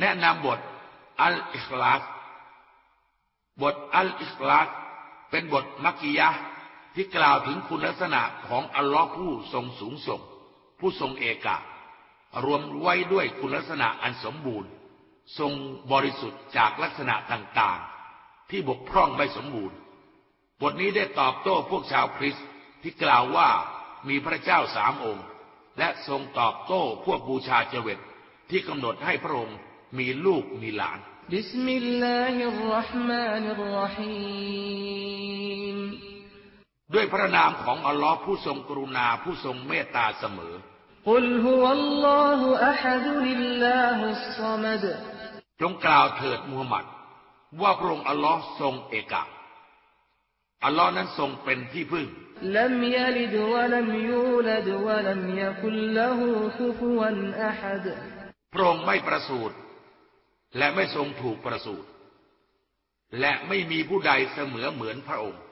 แนะนำบทอัลอิคลาสบทอัลอิคลาสเป็นบทมักกิยะที่กล่าวถึงคุณลักษณะของอัลลอฮ์ผู้ทรงสูงส่ง ผู้ทรงเอกะ รวมไว้ด้วยคุณลักษณะอันสมบูรณ์ ทรงบริสุทธิ์จากลักษณะต่างๆ ที่บกพร่องไม่สมบูรณ์ บทนี้ได้ตอบโต้พวกชาวคริสต์ที่กล่าวว่ามีพระเจ้าสามองค์ และทรงตอบโต้พวกบูชาเจว็ดที่กำหนดให้พระองค์ มีลูกมีหลานبسم الله الرحمن الرحيمด้วยพระนามของอัลลอฮ์ผู้ทรงกรุณาผู้ทรงเมตตาเสมอقل هو الله أحد الله الصمدจงกล่าวเถิดมูฮัมหมัด ว่าพระองค์อัลลอฮ์ทรงเอกะอัลลอฮ์นั้นทรงเป็นที่พึ่งลัมยลิดวะลัมยูลดวะลัมยคุลละหูคุฟวันอะฮัดพระองค์ไม่ประสูติ และไม่ทรงถูกประสูติและไม่มีผู้ใดเสมอเหมือนพระองค์